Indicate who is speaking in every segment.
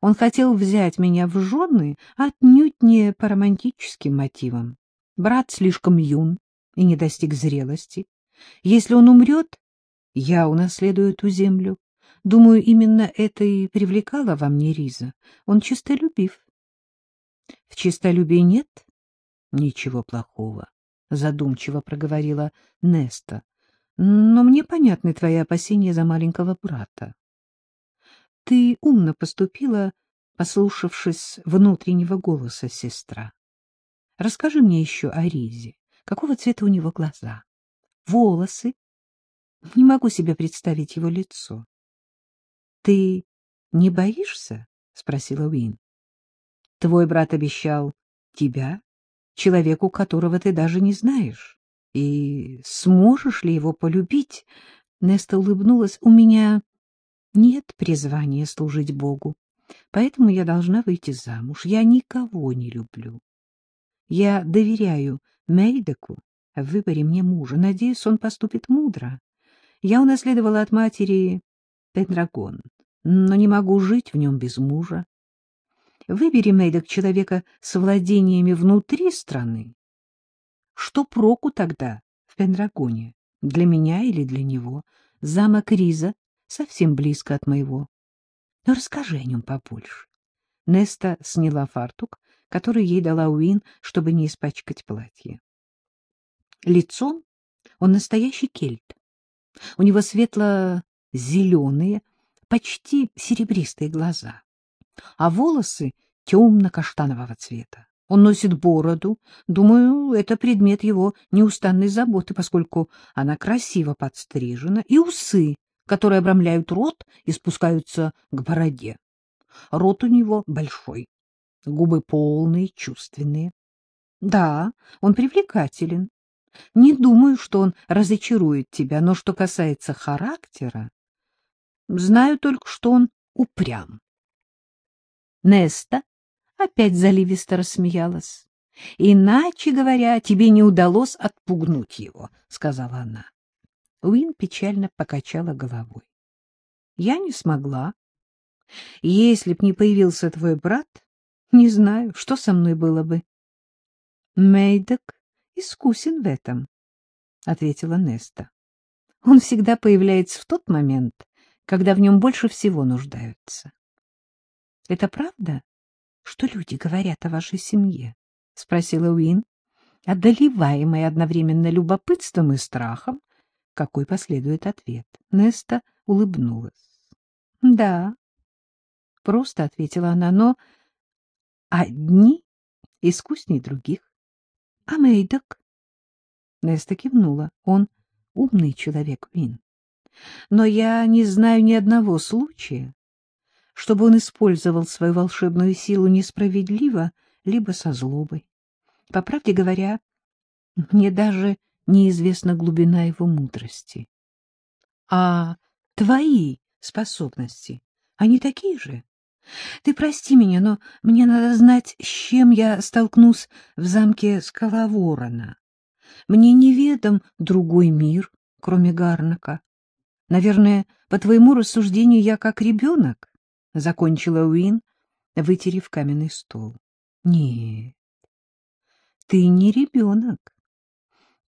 Speaker 1: Он хотел взять меня в жены отнюдь не по романтическим мотивам. Брат слишком юн и не достиг зрелости. Если он умрет, я унаследую эту землю. Думаю, именно это и привлекало во мне Риза. Он чистолюбив. В чистолюбии нет ничего плохого, задумчиво проговорила Неста. Но мне понятны твои опасения за маленького брата. Ты умно поступила, послушавшись внутреннего голоса сестра. Расскажи мне еще о Ризе. Какого цвета у него глаза? Волосы? Не могу себе представить его лицо. — Ты не боишься? — спросила Уин. — Твой брат обещал тебя, человеку, которого ты даже не знаешь. И сможешь ли его полюбить? Неста улыбнулась. — У меня нет призвания служить Богу, поэтому я должна выйти замуж. Я никого не люблю. Я доверяю Мейдеку в выборе мне мужа. Надеюсь, он поступит мудро. Я унаследовала от матери Пендрагон, но не могу жить в нем без мужа. Выбери, Мейдек, человека с владениями внутри страны. Что проку тогда в Пендрагоне? Для меня или для него? Замок Риза совсем близко от моего. Но расскажи о нем побольше. Неста сняла фартук, который ей дала Уин, чтобы не испачкать платье. Лицом он настоящий кельт. У него светло-зеленые, почти серебристые глаза, а волосы темно-каштанового цвета. Он носит бороду. Думаю, это предмет его неустанной заботы, поскольку она красиво подстрижена, и усы которые обрамляют рот и спускаются к бороде. Рот у него большой, губы полные, чувственные. Да, он привлекателен. Не думаю, что он разочарует тебя, но что касается характера, знаю только, что он упрям. Неста опять заливисто рассмеялась. — Иначе говоря, тебе не удалось отпугнуть его, — сказала она. Уин печально покачала головой. — Я не смогла. Если б не появился твой брат, не знаю, что со мной было бы. — Мейдок искусен в этом, — ответила Неста. — Он всегда появляется в тот момент, когда в нем больше всего нуждаются. — Это правда, что люди говорят о вашей семье? — спросила Уин, одолеваемая одновременно любопытством и страхом, какой последует ответ. Неста улыбнулась. — Да, — просто ответила она, — но одни искуснее других. — А Мейдок? Неста кивнула. Он умный человек, Вин. Но я не знаю ни одного случая, чтобы он использовал свою волшебную силу несправедливо, либо со злобой. По правде говоря, мне даже неизвестна глубина его мудрости. А твои способности, они такие же? Ты прости меня, но мне надо знать, с чем я столкнусь в замке Скаловорона. Мне неведом другой мир, кроме Гарнака. Наверное, по твоему рассуждению, я как ребенок, — закончила Уин, вытерев каменный стол. — Нет, ты не ребенок.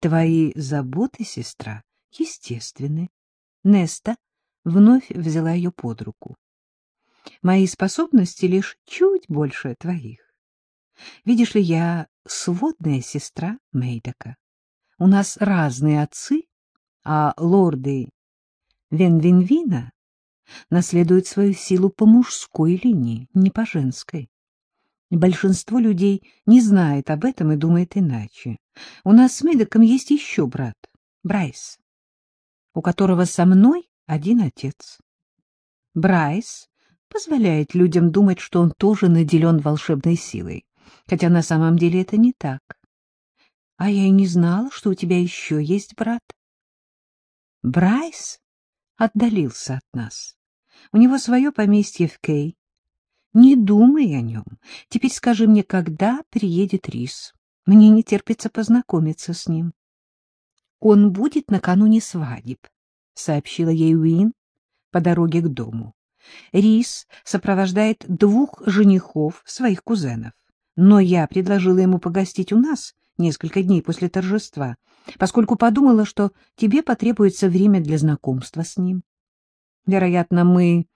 Speaker 1: Твои заботы, сестра, естественны. Неста вновь взяла ее под руку. Мои способности лишь чуть больше твоих. Видишь ли, я сводная сестра Мейдока. У нас разные отцы, а лорды Венвинвина наследуют свою силу по мужской линии, не по женской. Большинство людей не знает об этом и думает иначе. У нас с Мэддоком есть еще брат, Брайс, у которого со мной один отец. Брайс позволяет людям думать, что он тоже наделен волшебной силой, хотя на самом деле это не так. А я и не знала, что у тебя еще есть брат. Брайс отдалился от нас. У него свое поместье в Кей, не думай о нем. Теперь скажи мне, когда приедет Рис. Мне не терпится познакомиться с ним. Он будет накануне свадеб, — сообщила ей Уин по дороге к дому. Рис сопровождает двух женихов своих кузенов, но я предложила ему погостить у нас несколько дней после торжества, поскольку подумала, что тебе потребуется время для знакомства с ним. Вероятно, мы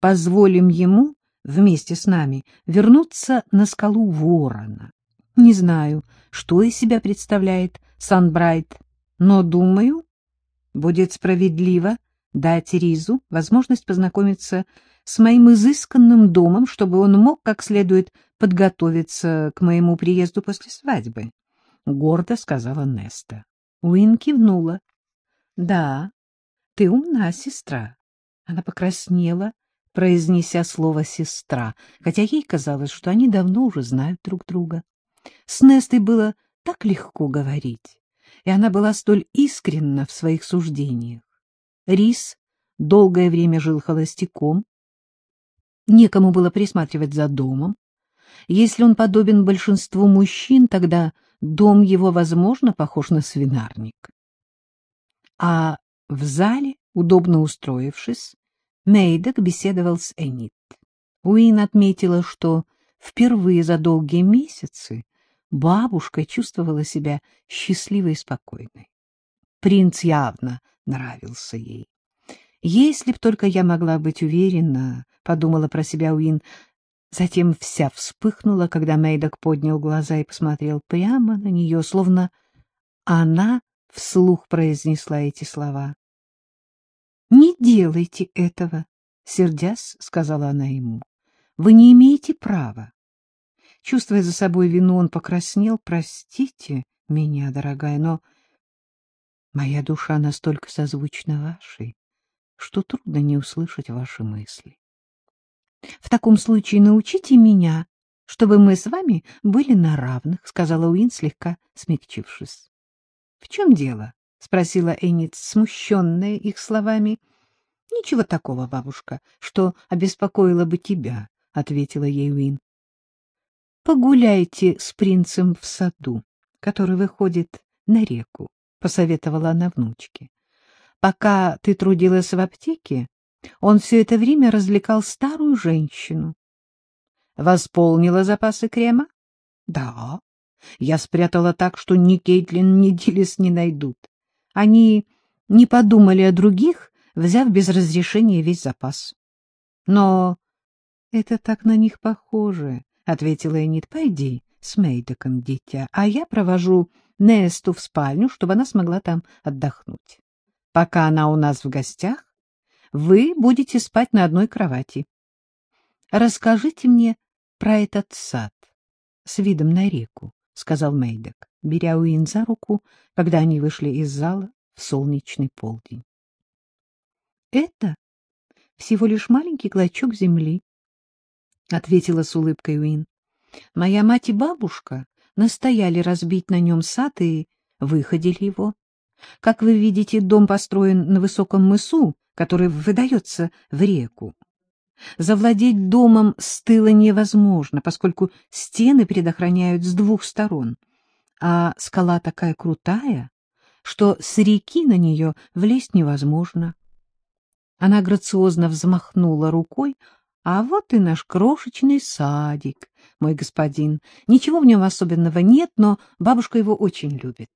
Speaker 1: позволим ему вместе с нами вернуться на скалу Ворона. Не знаю, что из себя представляет Санбрайт, но, думаю, будет справедливо дать Ризу возможность познакомиться с моим изысканным домом, чтобы он мог как следует подготовиться к моему приезду после свадьбы, — гордо сказала Неста. Уин кивнула. — Да, ты умна, сестра. Она покраснела, произнеся слово «сестра», хотя ей казалось, что они давно уже знают друг друга. С Нестой было так легко говорить, и она была столь искренна в своих суждениях. Рис долгое время жил холостяком, некому было присматривать за домом. Если он подобен большинству мужчин, тогда дом его, возможно, похож на свинарник. А в зале, удобно устроившись, Мейдок беседовал с Энит. Уин отметила, что впервые за долгие месяцы бабушка чувствовала себя счастливой и спокойной. Принц явно нравился ей. «Если б только я могла быть уверена», — подумала про себя Уин, затем вся вспыхнула, когда Мейдок поднял глаза и посмотрел прямо на нее, словно она вслух произнесла эти слова. — Не делайте этого, — сердясь сказала она ему. — Вы не имеете права. Чувствуя за собой вину, он покраснел. — Простите меня, дорогая, но моя душа настолько созвучна вашей, что трудно не услышать ваши мысли. — В таком случае научите меня, чтобы мы с вами были на равных, — сказала Уин, слегка смягчившись. — В чем дело? — спросила Эннет, смущенная их словами. — Ничего такого, бабушка, что обеспокоило бы тебя, — ответила ей Уин. — Погуляйте с принцем в саду, который выходит на реку, — посоветовала она внучке. — Пока ты трудилась в аптеке, он все это время развлекал старую женщину. — Восполнила запасы крема? — Да. Я спрятала так, что ни Кейтлин, ни Дилис не найдут. Они не подумали о других, взяв без разрешения весь запас. — Но это так на них похоже, — ответила Энит. — Пойди с Мейдоком, дитя, а я провожу Несту в спальню, чтобы она смогла там отдохнуть. Пока она у нас в гостях, вы будете спать на одной кровати. Расскажите мне про этот сад с видом на реку, — сказал Мейдок беря Уин за руку, когда они вышли из зала в солнечный полдень. — Это всего лишь маленький клочок земли, — ответила с улыбкой Уин. — Моя мать и бабушка настояли разбить на нем сад и выходили его. Как вы видите, дом построен на высоком мысу, который выдается в реку. Завладеть домом с тыла невозможно, поскольку стены предохраняют с двух сторон — а скала такая крутая, что с реки на нее влезть невозможно. Она грациозно взмахнула рукой, а вот и наш крошечный садик, мой господин. Ничего в нем особенного нет, но бабушка его очень любит.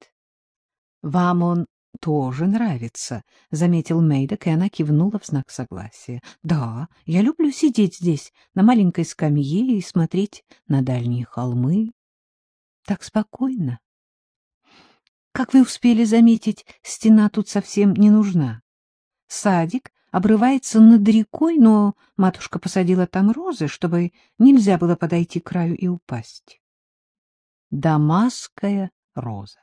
Speaker 1: — Вам он тоже нравится, — заметил Мейдок, и она кивнула в знак согласия. — Да, я люблю сидеть здесь, на маленькой скамье, и смотреть на дальние холмы так спокойно. Как вы успели заметить, стена тут совсем не нужна. Садик обрывается над рекой, но матушка посадила там розы, чтобы нельзя было подойти к краю и упасть. Дамасская роза.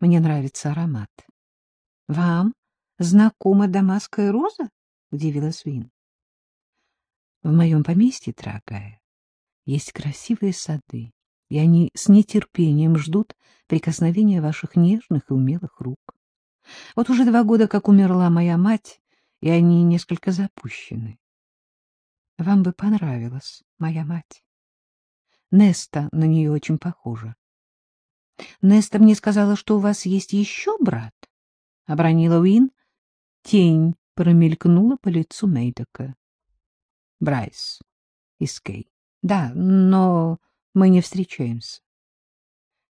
Speaker 1: Мне нравится аромат. — Вам знакома дамасская роза? — удивилась Вин. — В моем поместье, дорогая, есть красивые сады и они с нетерпением ждут прикосновения ваших нежных и умелых рук. Вот уже два года, как умерла моя мать, и они несколько запущены. Вам бы понравилась моя мать. Неста на нее очень похожа. Неста мне сказала, что у вас есть еще брат. Обронила Уин. Тень промелькнула по лицу Мейдока. Брайс из Кей. Да, но мы не встречаемся.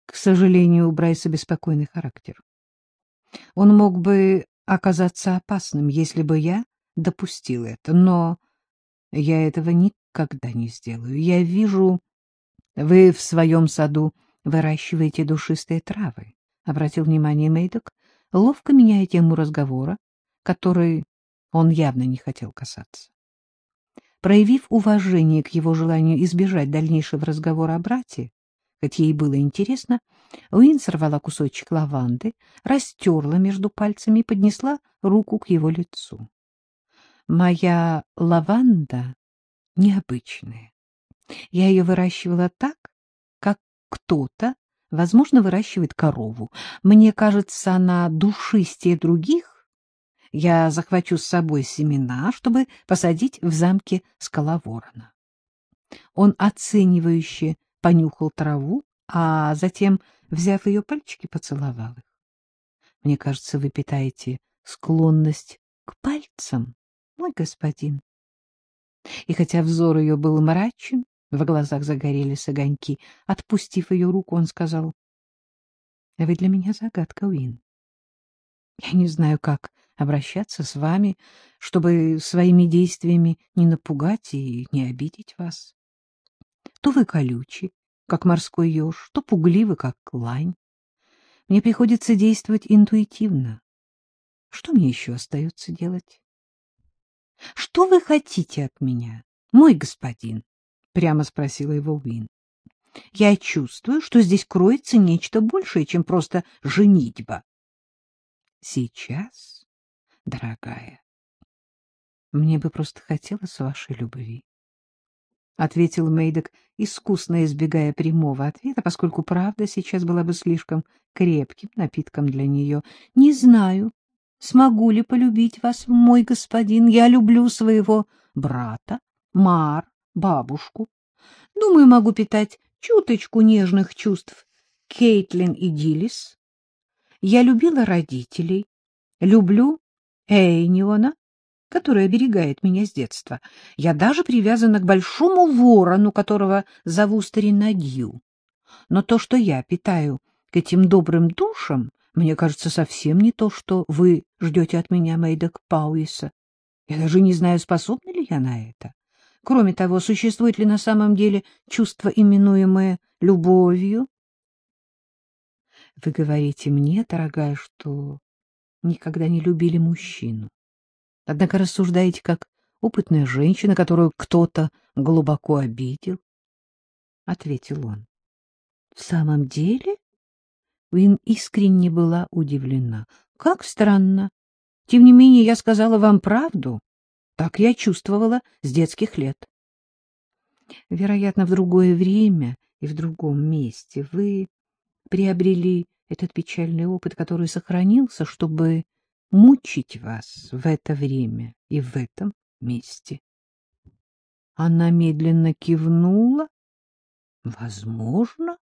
Speaker 1: К сожалению, у Брайса беспокойный характер. Он мог бы оказаться опасным, если бы я допустил это, но я этого никогда не сделаю. Я вижу, вы в своем саду выращиваете душистые травы, — обратил внимание Мейдок, ловко меняя тему разговора, который он явно не хотел касаться. Проявив уважение к его желанию избежать дальнейшего разговора о брате, хоть ей было интересно, Уин сорвала кусочек лаванды, растерла между пальцами и поднесла руку к его лицу. Моя лаванда необычная. Я ее выращивала так, как кто-то, возможно, выращивает корову. Мне кажется, она душистее других. Я захвачу с собой семена, чтобы посадить в замке скаловорона. Он оценивающе понюхал траву, а затем, взяв ее пальчики, поцеловал их. Мне кажется, вы питаете склонность к пальцам, мой господин. И хотя взор ее был мрачен, в глазах загорелись огоньки. Отпустив ее руку, он сказал, — Вы для меня загадка, Уин. Я не знаю, как обращаться с вами, чтобы своими действиями не напугать и не обидеть вас. То вы колючи, как морской еж, то пугливы, как лань. Мне приходится действовать интуитивно. Что мне еще остается делать? — Что вы хотите от меня, мой господин? — прямо спросила его Уин. — Я чувствую, что здесь кроется нечто большее, чем просто женитьба. — Сейчас, дорогая, мне бы просто хотелось вашей любви. — ответил Мейдок, искусно избегая прямого ответа, поскольку правда сейчас была бы слишком крепким напитком для нее. — Не знаю, смогу ли полюбить вас, мой господин. Я люблю своего брата, Мар, бабушку. Думаю, могу питать чуточку нежных чувств Кейтлин и Дилис. Я любила родителей, люблю Эйниона, который оберегает меня с детства. Я даже привязана к большому ворону, которого зову Старинадью. Но то, что я питаю к этим добрым душам, мне кажется, совсем не то, что вы ждете от меня, Мэйдок Пауиса. Я даже не знаю, способна ли я на это. Кроме того, существует ли на самом деле чувство, именуемое любовью? Вы говорите мне, дорогая, что никогда не любили мужчину. Однако рассуждаете как опытная женщина, которую кто-то глубоко обидел. Ответил он. — В самом деле? Уин искренне была удивлена. — Как странно. Тем не менее, я сказала вам правду. Так я чувствовала с детских лет. Вероятно, в другое время и в другом месте вы приобрели этот печальный опыт, который сохранился, чтобы мучить вас в это время и в этом месте. Она медленно кивнула. Возможно,